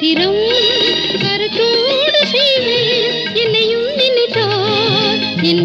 சிரம் கருத்தோடு செய்வேன் என்னையும் நினைத்தார் என்